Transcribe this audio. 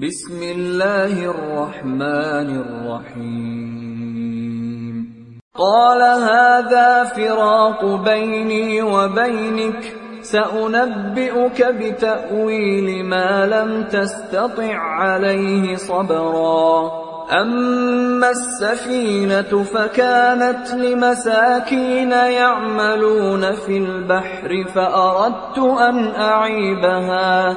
بسم الله الرحمن الرحيم. قال هذا فراق بيني وبينك سأنبئك بتأويل ما لم تستطع عليه صبرا. أما السفينة فكانت لمساكين يعملون في البحر فأردت أن أعيبها.